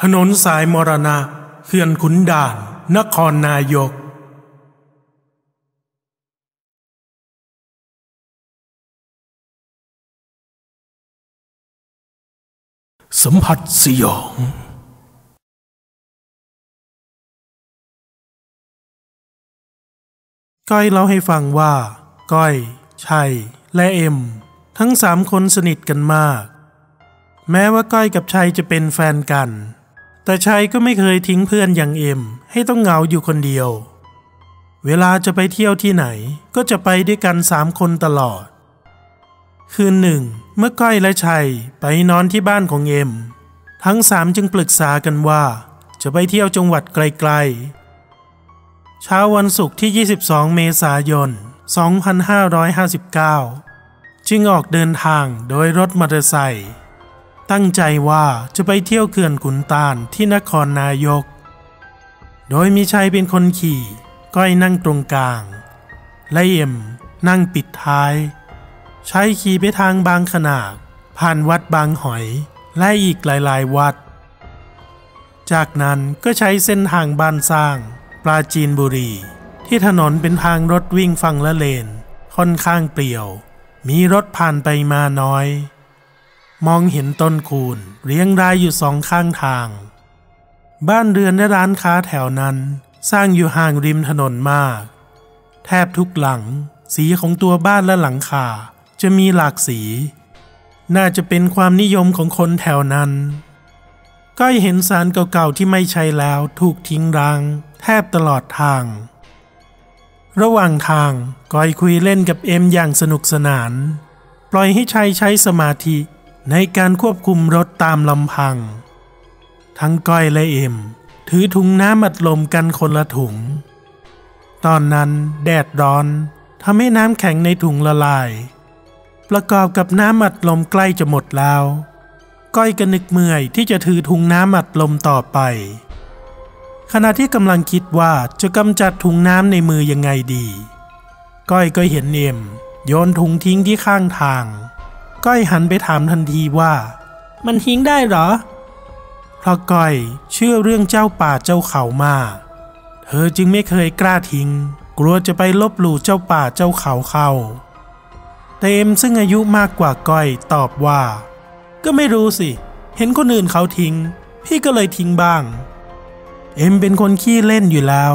ถนนสายมรณะเขื่อนขุนด่าน นครนายก สัมผัสสยอง ก้อยเล่าให้ฟังว่า ก้อย ชัย และเอ็ม ทั้งสามคนสนิทกันมาก แม้ว่าก้อยกับชัยจะเป็นแฟนกัน แต่ชัยก็ไม่เคยทิ้งเพื่อนอย่างเอ็ม ให้ต้องเหงาอยู่คนเดียว เวลาจะไปเที่ยวที่ไหนก็จะไปด้วยกันสามคนตลอด คืนหนึ่ง เมื่อก้อยและชัยไปนอนที่บ้านของเอ็ม ทั้งสามจึงปรึกษากันว่า จะไปเที่ยวจังหวัดไกลๆ เช้าวันศุกร์ที่ 22 เมษายน 2559 จึงออกเดินทางโดยรถมอเตอร์ไซค์ ตั้งใจว่าจะไปเที่ยวเขื่อนขุนตาลที่นครนายก โดยมีชัยเป็นคนขี่ ก้อยนั่งตรงกลาง และเอ็มนั่งปิดท้าย ใช้ขี่ไปทางบางขนาดผ่านวัดบางหอย และอีกหลายๆ วัด จากนั้นก็ใช้เส้นทางบ้านสร้าง ปราจีนบุรี ที่ถนนเป็นทางรถวิ่งฝั่งละเลน ค่อนข้างเปลี่ยว มีรถผ่านไปมาน้อย มองเห็นต้นคูนเรียงรายอยู่สองข้างทาง บ้านเรือนและร้านค้าแถวนั้น สร้างอยู่ห่างริมถนนมาก แทบทุกหลัง สีของตัวบ้านและหลังคาจะมีหลากสี น่าจะเป็นความนิยมของคนแถวนั้นก้อยเห็นสารเก่าๆที่ไม่ใช่แล้วถูกทิ้งร้าง แทบตลอดทาง ระหว่างทางก้อยคุยเล่นกับเอ็มอย่างสนุกสนาน ปล่อยให้ชัยใช้สมาธิ ในการควบคุมรถตามลำพัง ทั้งก้อยและเอ็ม ถือถุงน้ำอัดลมกันคนละถุง ตอนนั้นแดดร้อนทำให้น้ำแข็งในถุงละลาย ประกอบกับน้ำอัดลมใกล้จะหมดแล้ว ก้อยก็นึกเมื่อยที่จะถือถุงน้ำอัดลมต่อไป ขณะที่กำลังคิดว่าจะกำจัดถุงน้ำในมือยังไงดี ก้อยก็เห็นเอ็มโยนถุงทิ้งที่ข้างทาง ก้อยหันไปถามทันทีว่า มันทิ้งได้เหรอเพราะก้อยเชื่อเรื่องเจ้าป่าเจ้าเขามาก เธอจึงไม่เคยกล้าทิ้ง กลัวจะไปลบหลู่เจ้าป่าเจ้าเขาเข้าแต่เอ็มซึ่งอายุมากกว่าก้อยตอบว่า ก็ไม่รู้สิ เห็นคนอื่นเขาทิ้ง พี่ก็เลยทิ้งบ้าง เอ็มเป็นคนขี้เล่นอยู่แล้ว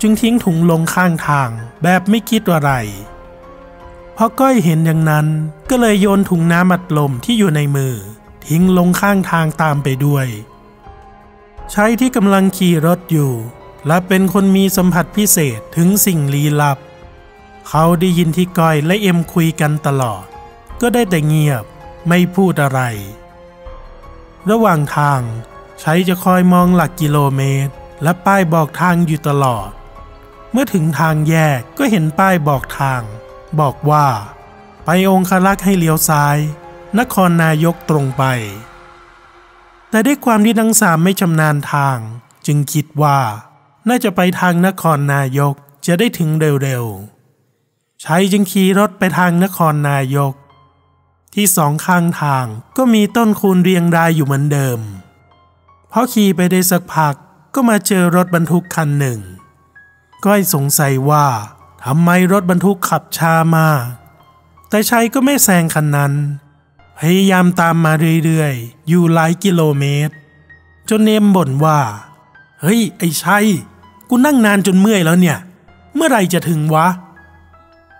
จึงทิ้งถุงลงข้างทางแบบไม่คิดอะไร พอก้อยเห็นอย่างนั้น ก็เลยโยนถุงน้ำอัดลมที่อยู่ในมือ ทิ้งลงข้างทางตามไปด้วย ใช้ที่กำลังขี่รถอยู่ และเป็นคนมีสัมผัสพิเศษถึงสิ่งลี้ลับ เขาได้ยินที่ก้อยและเอ็มคุยกันตลอด ก็ได้แต่เงียบไม่พูดอะไร ระหว่างทางใช้จะคอยมองหลักกิโลเมตร และป้ายบอกทางอยู่ตลอด เมื่อถึงทางแยกก็เห็นป้ายบอกทาง บอกว่า ไปองคลักษ์ให้เลี้ยวซ้าย นครนายกตรงไป แต่ด้วยความที่ทั้งสามไม่ชำนาญทาง จึงคิดว่า น่าจะไปทางนครนายกจะได้ถึงเร็วๆใช้จึงขี่รถไปทางนครนายก ที่สองข้างทางก็มีต้นคูณเรียงรายอยู่เหมือนเดิมพอขี่ไปได้สักพักก็มาเจอรถบรรทุกคันหนึ่ง ก้อยสงสัยว่า ทำไมรถบรรทุกขับช้ามากแต่ชัยก็ไม่แซงคันนั้น พยายามตามมาเรื่อยๆ อยู่หลายกิโลเมตร จนเนมบ่นว่า เฮ้ย ไอ้ชัย กูนั่งนานจนเมื่อยแล้วเนี่ย เมื่อไหรจะถึงวะ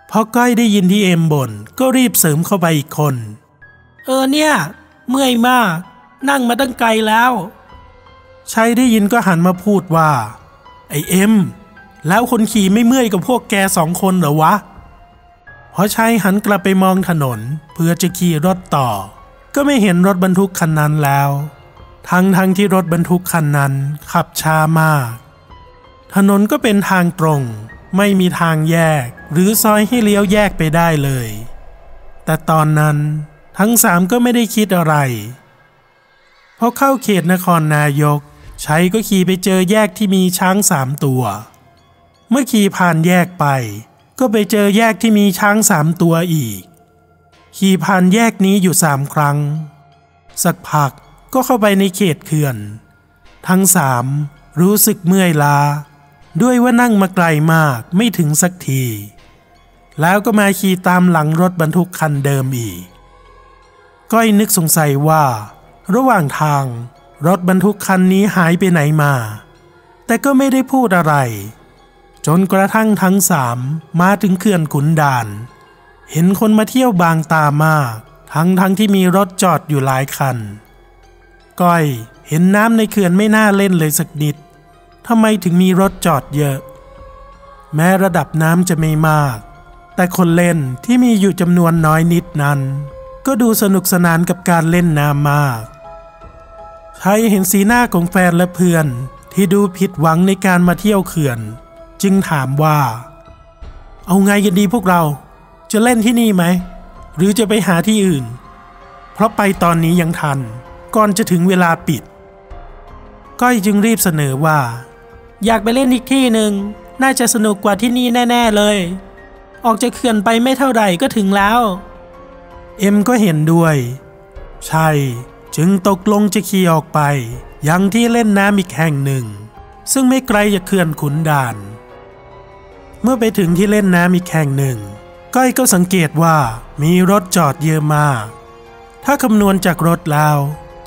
พอก้อยได้ยินที่เอ็มบ่นก็รีบเสริมเข้าไปอีกคน เออเนี่ย เมื่อยมาก นั่งมาตั้งไกลแล้วชัยได้ยินก็หันมาพูดว่า ไอเอ็ม แล้วคนขี่ไม่เมื่อยกับพวกแกสองคนเหรอวะพอชัยหันกลับไปมองถนน เพื่อจะขี่รถต่อ ก็ไม่เห็นรถบรรทุกคันนั้นแล้ว ทั้งทั้งที่รถบรรทุกคันนั้นขับช้ามาก ถนนก็เป็นทางตรง ไม่มีทางแยก หรือซอยให้เลี้ยวแยกไปได้เลย แต่ตอนนั้นทั้งสามก็ไม่ได้คิดอะไรพอเข้าเขตนครนายก ชัยก็ขี่ไปเจอแยกที่มีช้างสามตัว เมื่อขี่ผ่านแยกไป ก็ไปเจอแยกที่มีช้างสามตัวอีก ขี่ผ่านแยกนี้อยู่สามครั้ง สักพักก็เข้าไปในเขตเขื่อน ทั้งสามรู้สึกเมื่อยล้า ด้วยว่านั่งมาไกลมากไม่ถึงสักที แล้วก็มาขี่ตามหลังรถบรรทุกคันเดิมอีก ก้อยนึกสงสัยว่า ระหว่างทางรถบรรทุกคันนี้หายไปไหนมา แต่ก็ไม่ได้พูดอะไร จนกระทั่งทั้งสามมาถึงเขื่อนขุนด่าน เห็นคนมาเที่ยวบางตามาก ทั้งทั้งที่มีรถจอดอยู่หลายคัน ก้อยเห็นน้ำในเขื่อนไม่น่าเล่นเลยสักนิดทำไมถึงมีรถจอดเยอะ แม้ระดับน้ำจะไม่มาก แต่คนเล่นที่มีอยู่จำนวนน้อยนิดนั้น ก็ดูสนุกสนานกับการเล่นน้ำมากชายเห็นสีหน้าของแฟนและเพื่อนที่ดูผิดหวังในการมาเที่ยวเขื่อน จึงถามว่า เอาไงกันดีพวกเรา จะเล่นที่นี่ไหม หรือจะไปหาที่อื่น เพราะไปตอนนี้ยังทัน ก่อนจะถึงเวลาปิด ก้อยจึงรีบเสนอว่า อยากไปเล่นอีกที่หนึ่ง น่าจะสนุกกว่าที่นี่แน่ ๆเลย ออกจากเขื่อนไปไม่เท่าไหร่ก็ถึงแล้ว เอ็มก็เห็นด้วย ใช่ จึงตกลงจะขี่ออกไป ยังที่เล่นน้ำอีกแห่งหนึ่งซึ่งไม่ไกลจากเขื่อนขุนด่าน เมื่อไปถึงที่เล่นน้ำอีกแห่งหนึ่ง ก้อยก็สังเกตว่ามีรถจอดเยอะมาก ถ้าคำนวณจากรถแล้ว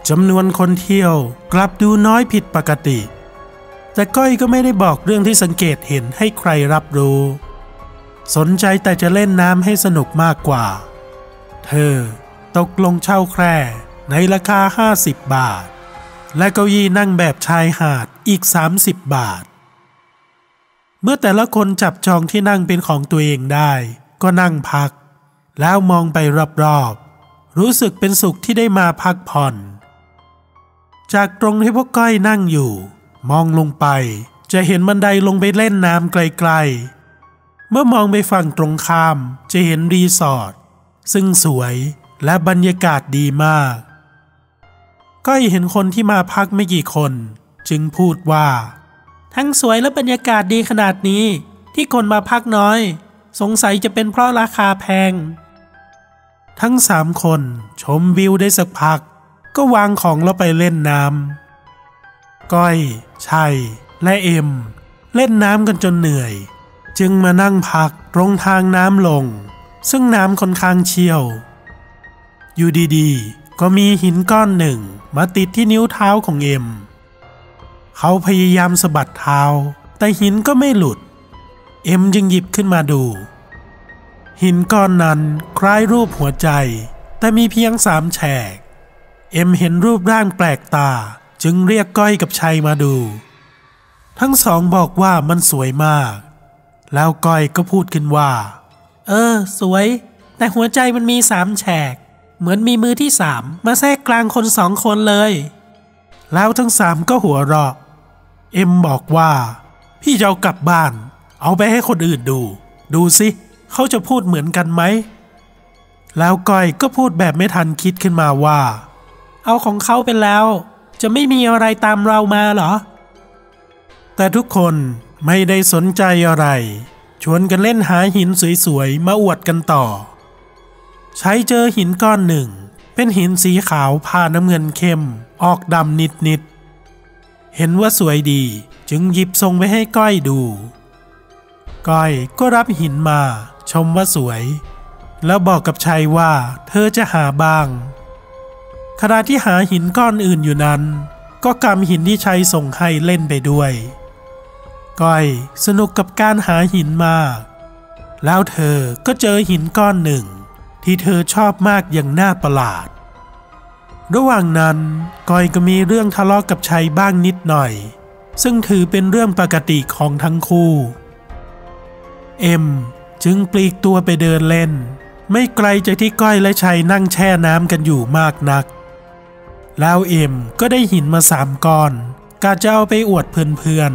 จำนวนคนเที่ยวกลับดูน้อยผิดปกติ แต่ก้อยก็ไม่ได้บอกเรื่องที่สังเกตเห็นให้ใครรับรู้ สนใจแต่จะเล่นน้ำให้สนุกมากกว่า เธอตกลงเช่าแคร่ในราคา 50 บาท และเก้าอี้นั่งแบบชายหาดอีก 30 บาท เมื่อแต่ละคนจับจองที่นั่งเป็นของตัวเองได้ ก็นั่งพัก แล้วมองไปรอบๆ รู้สึกเป็นสุขที่ได้มาพักผ่อน จากตรงที่พวกก้อยนั่งอยู่ มองลงไป จะเห็นบันไดลงไปเล่นน้ำไกลๆ เมื่อมองไปฝั่งตรงข้ามจะเห็นรีสอร์ทซึ่งสวยและบรรยากาศดีมาก ก้อยเห็นคนที่มาพักไม่กี่คน จึงพูดว่า ทั้งสวยและบรรยากาศดีขนาดนี้ ที่คนมาพักน้อย สงสัยจะเป็นเพราะราคาแพง ทั้งสามคนชมวิวได้สักพัก ก็วางของแล้วไปเล่นน้ำก้อย ชัย และเอ็ม เล่นน้ำกันจนเหนื่อย จึงมานั่งพักตรงทางน้ำลง ซึ่งน้ำค่อนข้างเชี่ยว อยู่ดีๆ ก็มีหินก้อนหนึ่งมาติดที่นิ้วเท้าของเอ็ม เขาพยายามสะบัดเท้า แต่หินก็ไม่หลุด เอ็มจึงหยิบขึ้นมาดู หินก้อนนั้นคล้ายรูปหัวใจ แต่มีเพียงสามแฉก เอ็มเห็นรูปร่างแปลกตาจึงเรียกก้อยกับชัยมาดู ทั้งสองบอกว่ามันสวยมาก แล้วก้อยก็พูดขึ้นว่า เออ สวย แต่หัวใจมันมีสามแฉก เหมือนมีมือที่สามมาแทรกกลางคนสองคนเลย แล้วทั้งสามก็หัวเราะ เอ็มบอกว่า พี่จะเอากลับบ้าน เอาไปให้คนอื่นดู ดูสิเขาจะพูดเหมือนกันไหม แล้วก้อยก็พูดแบบไม่ทันคิดขึ้นมาว่า เอาของเขาไปแล้ว จะไม่มีอะไรตามเรามาเหรอ แต่ทุกคนไม่ได้สนใจอะไร ชวนกันเล่นหาหินสวยๆ มาอวดกันต่อ ใช้เจอหินก้อนหนึ่ง เป็นหินสีขาวผ่าน้ำเงินเข้ม ออกดำนิดๆ เห็นว่าสวยดีจึงหยิบส่งไปให้ก้อยดู ก้อยก็รับหินมาชมว่าสวย แล้วบอกกับชัยว่าเธอจะหาบ้าง ขณะที่หาหินก้อนอื่นอยู่นั้น ก็กำหินที่ชัยส่งให้เล่นไปด้วย ก้อยสนุกกับการหาหินมาก แล้วเธอก็เจอหินก้อนหนึ่ง ที่เธอชอบมากอย่างน่าประหลาด ระหว่างนั้นก้อยก็มีเรื่องทะเลาะกับชัยบ้างนิดหน่อย ซึ่งถือเป็นเรื่องปกติของทั้งคู่ เอ็มจึงปลีกตัวไปเดินเล่น ไม่ไกลจากที่ก้อยและชัยนั่งแช่น้ำกันอยู่มากนัก แล้วเอ็มก็ได้หินมาสามก้อนกะจะเอาไปอวดเพื่อน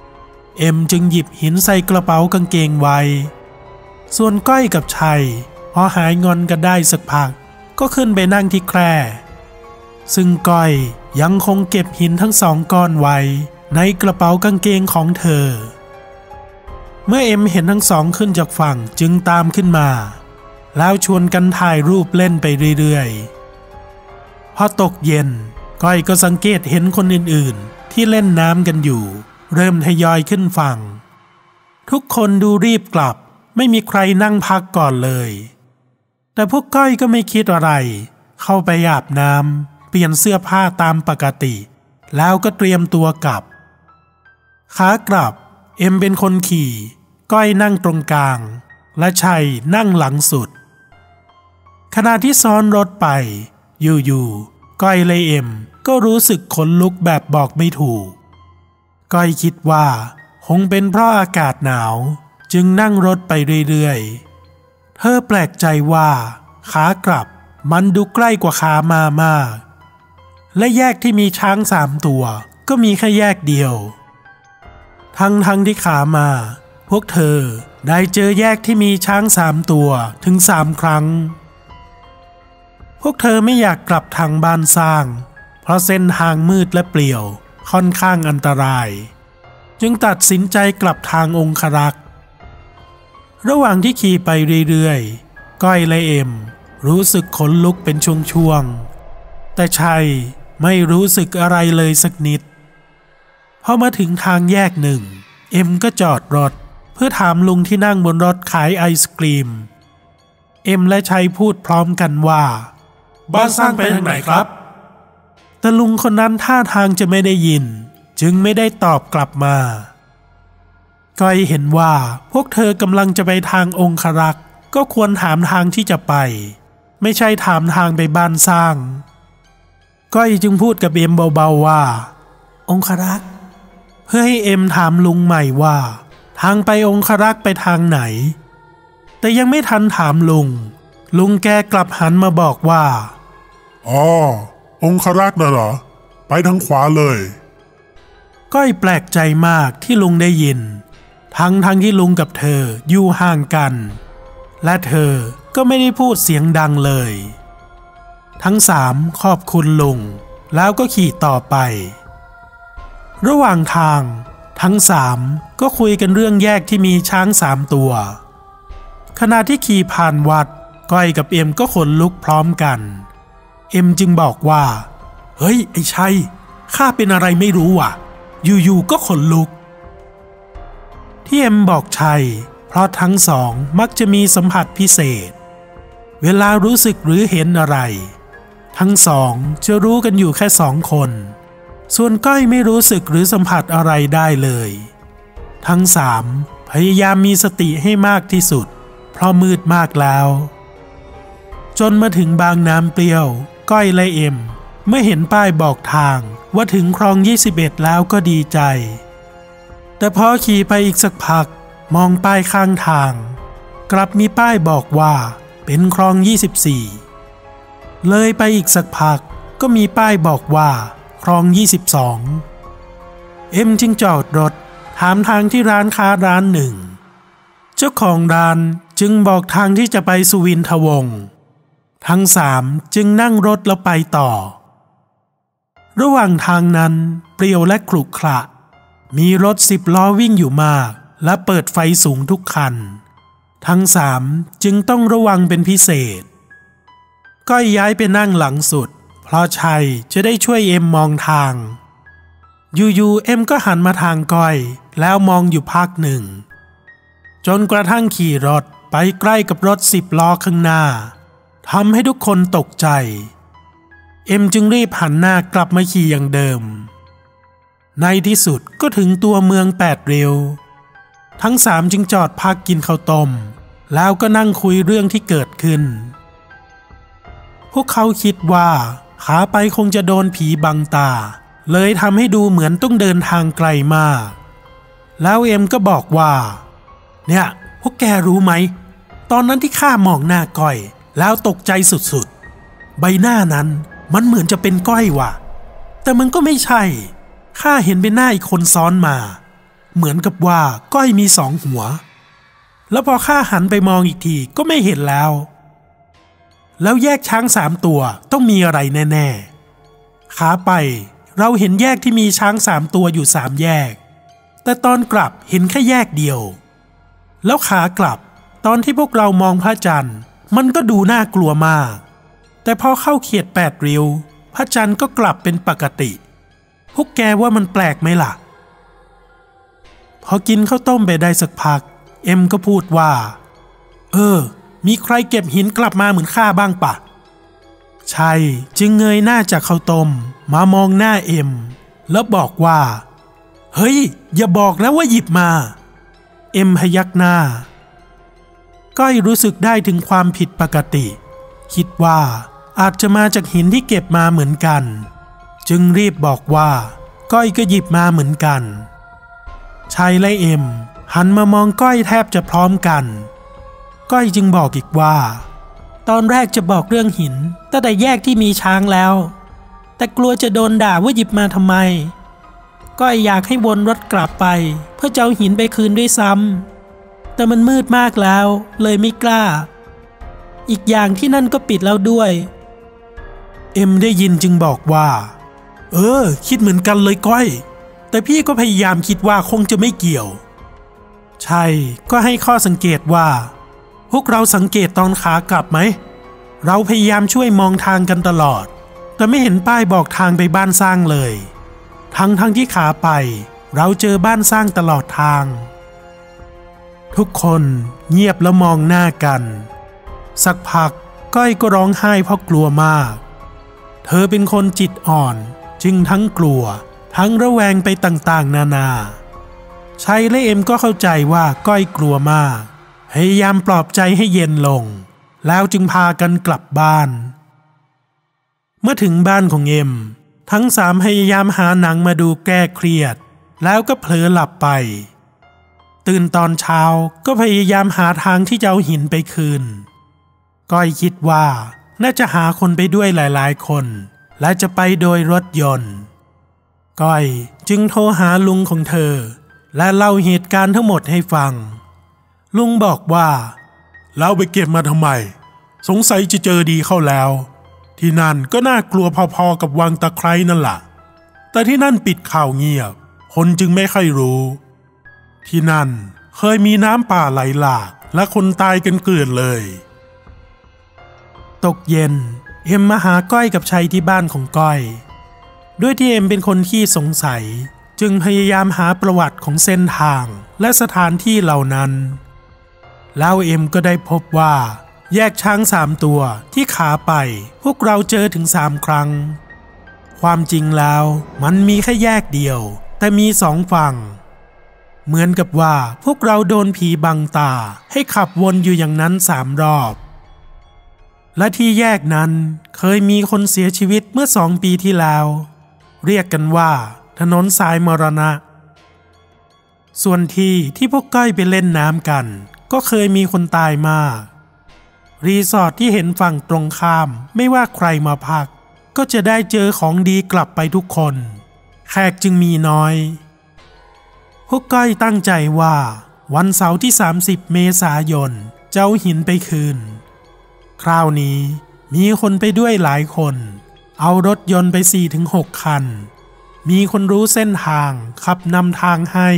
ๆ เอ็มจึงหยิบหินใส่กระเป๋ากางเกงไว้ ส่วนก้อยกับชัยพอหายงอนกันได้สักพัก ก็ขึ้นไปนั่งที่แคร่ ซึ่งก้อยยังคงเก็บหินทั้งสองก้อนไว้ในกระเป๋ากางเกงของเธอ เมื่อเอ็มเห็นทั้งสองขึ้นจากฝั่งจึงตามขึ้นมา แล้วชวนกันถ่ายรูปเล่นไปเรื่อยๆ พอตกเย็นก้อยก็สังเกตเห็นคนอื่นๆ ที่เล่นน้ำกันอยู่ เริ่มทยอยขึ้นฝั่ง ทุกคนดูรีบกลับไม่มีใครนั่งพักก่อนเลย แต่พวกก้อยก็ไม่คิดอะไร เข้าไปอาบน้ำ ปลี่ยนเสื้อผ้าตามปกติ แล้วก็เตรียมตัวกลับ ขากลับ เอ็มเป็นคนขี่ ก้อยนั่งตรงกลาง และชัยนั่งหลังสุด ขณะที่ซ้อนรถไป อยู่ๆก้อยเลยเอ็มก็รู้สึกขนลุกแบบบอกไม่ถูก ก้อยคิดว่าคงเป็นเพราะอากาศหนาว จึงนั่งรถไปเรื่อยๆ เธอแปลกใจว่า ขากลับมันดูใกล้กว่าขามามาก และแยกที่มีช้างสามตัว ก็มีแค่แยกเดียว ทั้งทั้งที่ขามา พวกเธอได้เจอแยกที่มีช้างสามตัวถึงสามครั้ง พวกเธอไม่อยากกลับทางบ้านสร้าง เพราะเส้นทางมืดและเปลี่ยวค่อนข้างอันตราย จึงตัดสินใจกลับทางองครักษ์ระหว่างที่ขี่ไปเรื่อยๆ ก้อยและเอ็ม รู้สึกขนลุกเป็นช่วงๆ แต่ชัย ไม่รู้สึกอะไรเลยสักนิด พอมาถึงทางแยกหนึ่ง เอ็มก็จอดรถ เพื่อถามลุงที่นั่งบนรถขายไอศกรีม เอ็มและชัยพูดพร้อมกันว่า บ้านสร้างไปทางไหนครับ แต่ลุงคนนั้นท่าทางจะไม่ได้ยิน จึงไม่ได้ตอบกลับมาก้อยเห็นว่าพวกเธอกำลังจะไปทางองครักษ์ก็ควรถามทางที่จะไป ไม่ใช่ถามทางไปบ้านสร้าง ก้อยจึงพูดกับเอ็มเบาๆว่า องครักษ์เพื่อให้เอ็มถามลุงใหม่ว่า ทางไปองครักษ์ไปทางไหน แต่ยังไม่ทันถามลุง ลุงแกกลับหันมาบอกว่าอ๋อองครักษ์น่ะเหรอ ไปทางขวาเลย ก้อยแปลกใจมากที่ลุงได้ยิน ทั้งทั้งที่ลุงกับเธออยู่ห่างกัน และเธอก็ไม่ได้พูดเสียงดังเลย ทั้งสามขอบคุณลุง แล้วก็ขี่ต่อไป ระหว่างทาง ทั้งสามก็คุยกันเรื่องแยกที่มีช้างสามตัว ขณะที่ขี่ผ่านวัด ก้อยกับเอ็มก็ขนลุกพร้อมกัน เอ็มจึงบอกว่า เฮ้ย ไอ้ชัยข้าเป็นอะไรไม่รู้อะ อยู่ๆก็ขนลุก ที่เอ็มบอกชัย เพราะทั้งสองมักจะมีสัมผัสพิเศษเวลารู้สึกหรือเห็นอะไร ทั้งสองจะรู้กันอยู่แค่สองคน ส่วนก้อยไม่รู้สึกหรือสัมผัสอะไรได้เลย ทั้งสามพยายามมีสติให้มากที่สุด เพราะมืดมากแล้ว จนมาถึงบางน้ำเปรี้ยว ก้อยและเอ็ม เมื่อเห็นป้ายบอกทางว่าถึงคลอง 21 แล้วก็ดีใจ แต่พอขี่ไปอีกสักพัก มองป้ายข้างทาง กลับมีป้ายบอกว่าเป็นคลอง 24 เลยไปอีกสักพักก็มีป้ายบอกว่า คลอง 22 เอ็มจึงจอดรถถามทางที่ร้านค้าร้านหนึ่ง เจ้าของร้านจึงบอกทางที่จะไปสุวินทวงศ์ทั้งสามจึงนั่งรถแล้วไปต่อ ระหว่างทางนั้นเปลี่ยวและขรุขระมีรถสิบล้อวิ่งอยู่มาก และเปิดไฟสูงทุกคัน ทั้งสามจึงต้องระวังเป็นพิเศษ ก้อยย้ายไปนั่งหลังสุด เพราะชัยจะได้ช่วยเอ็มมองทาง อยู่ๆเอ็มก็หันมาทางก้อย แล้วมองอยู่พักหนึ่ง จนกระทั่งขี่รถไปใกล้กับรถสิบล้อข้างหน้าทำให้ทุกคนตกใจ เอ็มจึงรีบหันหน้ากลับมาขี่อย่างเดิม ในที่สุดก็ถึงตัวเมืองแปดเร็ว ทั้งสามจึงจอดพักกินข้าวต้ม แล้วก็นั่งคุยเรื่องที่เกิดขึ้น พวกเขาคิดว่า ขาไปคงจะโดนผีบังตา เลยทำให้ดูเหมือนต้องเดินทางไกลมาก แล้วเอ็มก็บอกว่า เนี่ยพวกแกรู้ไหม ตอนนั้นที่ข้ามองหน้าก้อย แล้วตกใจสุดๆ ใบหน้านั้นมันเหมือนจะเป็นก้อยว่ะ แต่มันก็ไม่ใช่ข้าเห็นเป็นหน้าอีกคนซ้อนมา เหมือนกับว่าก้อยมีสองหัว แล้วพอข้าหันไปมองอีกทีก็ไม่เห็นแล้ว แล้วแยกช้างสามตัวต้องมีอะไรแน่ๆ ขาไปเราเห็นแยกที่มีช้างสามตัวอยู่สามแยก แต่ตอนกลับเห็นแค่แยกเดียว แล้วขากลับตอนที่พวกเรามองพระจันทร์ มันก็ดูน่ากลัวมาก แต่พอเข้าเขียดแปดริ้ว พระจันทร์ก็กลับเป็นปกติ พวกแกว่ามันแปลกไหมล่ะ พอกินข้าวต้มไปได้สักพัก เอ็มก็พูดว่า เออ มีใครเก็บหินกลับมาเหมือนข้าบ้างปะใช่จึงเงยหน้าจากข้าวต้มมามองหน้าเอ็ม แล้วบอกว่า เฮ้ย อย่าบอกนะว่าหยิบมา เอ็มพยักหน้า ก้อยรู้สึกได้ถึงความผิดปกติ คิดว่าอาจจะมาจากหินที่เก็บมาเหมือนกัน จึงรีบบอกว่า ก้อยก็หยิบมาเหมือนกันชัยและเอ็มหันมามองก้อยแทบจะพร้อมกัน ก้อยจึงบอกอีกว่า ตอนแรกจะบอกเรื่องหินตั้งแต่แยกที่มีช้างแล้ว แต่กลัวจะโดนด่าว่าหยิบมาทำไม ก้อยอยากให้วนรถกลับไป เพื่อจะเอาหินไปคืนด้วยซ้ำแต่มันมืดมากแล้วเลยไม่กล้า อีกอย่างที่นั่นก็ปิดแล้วด้วย เอ็มได้ยินจึงบอกว่า เออ คิดเหมือนกันเลยก้อย แต่พี่ก็พยายามคิดว่าคงจะไม่เกี่ยว ใช่ก็ให้ข้อสังเกตว่า วกเราสังเกตตอนขากลับไหม เราพยายามช่วยมองทางกันตลอด แต่ไม่เห็นป้ายบอกทางไปบ้านสร้างเลย ทั้งทั้งที่ขาไป เราเจอบ้านสร้างตลอดทาง ทุกคนเงียบแล้วมองหน้ากัน สักพักก้อยก็ร้องไห้เพราะกลัวมาก เธอเป็นคนจิตอ่อนจึงทั้งกลัว ทั้งระแวงไปต่างๆ นานา ชัยและเอ็มก็เข้าใจว่าก้อยกลัวมาก พยายามปลอบใจให้เย็นลง แล้วจึงพากันกลับบ้าน เมื่อถึงบ้านของเอ็ม ทั้งสามพยายามหาหนังมาดูแก้เครียด แล้วก็เผลอหลับไป ตื่นตอนเช้าก็พยายามหาทางที่จะเอาหินไปคืน ก้อยคิดว่าน่าจะหาคนไปด้วยหลายๆ คน และจะไปโดยรถยนต์ ก้อยจึงโทรหาลุงของเธอ และเล่าเหตุการณ์ทั้งหมดให้ฟัง ลุงบอกว่า แล้วไปเก็บมาทำไม สงสัยจะเจอดีเข้าแล้ว ที่นั่นก็น่ากลัวพอๆกับวังตะไคร้นั่นแหละแต่ที่นั่นปิดข่าวเงียบ คนจึงไม่ค่อยรู้ ที่นั่นเคยมีน้ำป่าไหลหลากและคนตายกันเกลื่อนเลย ตกเย็น เอ็มมาหาก้อยกับชัยที่บ้านของก้อย ด้วยที่เอ็มเป็นคนที่สงสัย จึงพยายามหาประวัติของเส้นทางและสถานที่เหล่านั้น แล้วเอ็มก็ได้พบว่า แยกช้างสามตัวที่ขาไป พวกเราเจอถึงสามครั้ง ความจริงแล้วมันมีแค่แยกเดียว แต่มีสองฝั่ง เหมือนกับว่าพวกเราโดนผีบังตาให้ขับวนอยู่อย่างนั้นสามรอบและที่แยกนั้นเคยมีคนเสียชีวิตเมื่อสองปีที่แล้ว เรียกกันว่า ถนนสายมรณะ ส่วนที่ที่พวกก้อยไปเล่นน้ำกัน ก็เคยมีคนตายมา รีสอร์ทที่เห็นฝั่งตรงข้ามไม่ว่าใครมาพัก ก็จะได้เจอของดีกลับไปทุกคน แขกจึงมีน้อย พวกก้อยตั้งใจว่า วันเสาร์ที่ 30 เมษายนจะเอาหินไปคืน คราวนี้มีคนไปด้วยหลายคน เอารถยนต์ไป 4-6 คัน มีคนรู้เส้นทางขับนำทางให้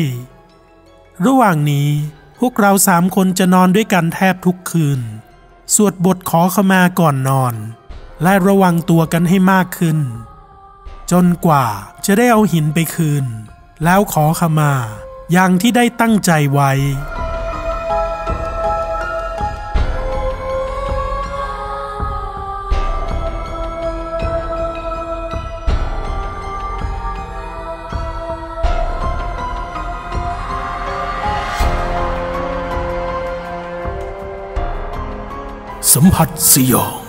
ระหว่างนี้ พวกเราสามคนจะนอนด้วยกันแทบทุกคืน สวดบทขอขมาก่อนนอน และระวังตัวกันให้มากขึ้น จนกว่าจะได้เอาหินไปคืน แล้วขอขมาอย่างที่ได้ตั้งใจไว้ สัมผัสสยอง